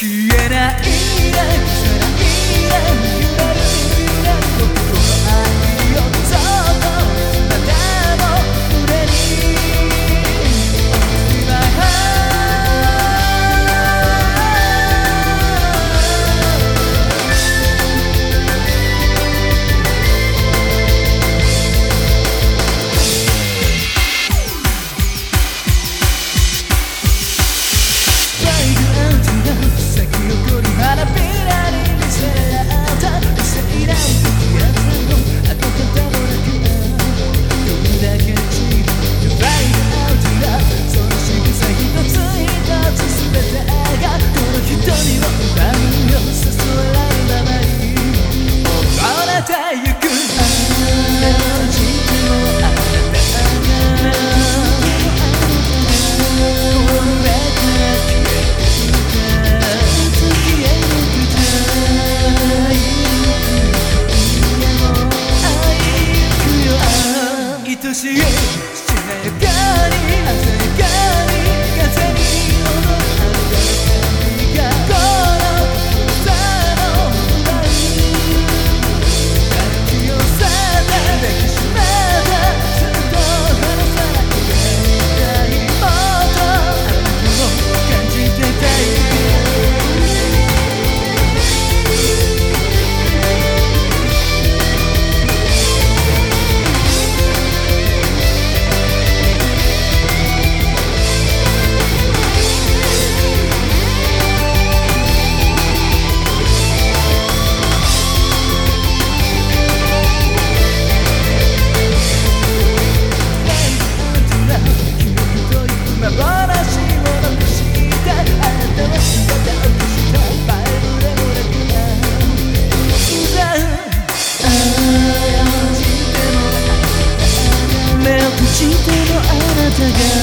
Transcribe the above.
消えないで消せないで see you. together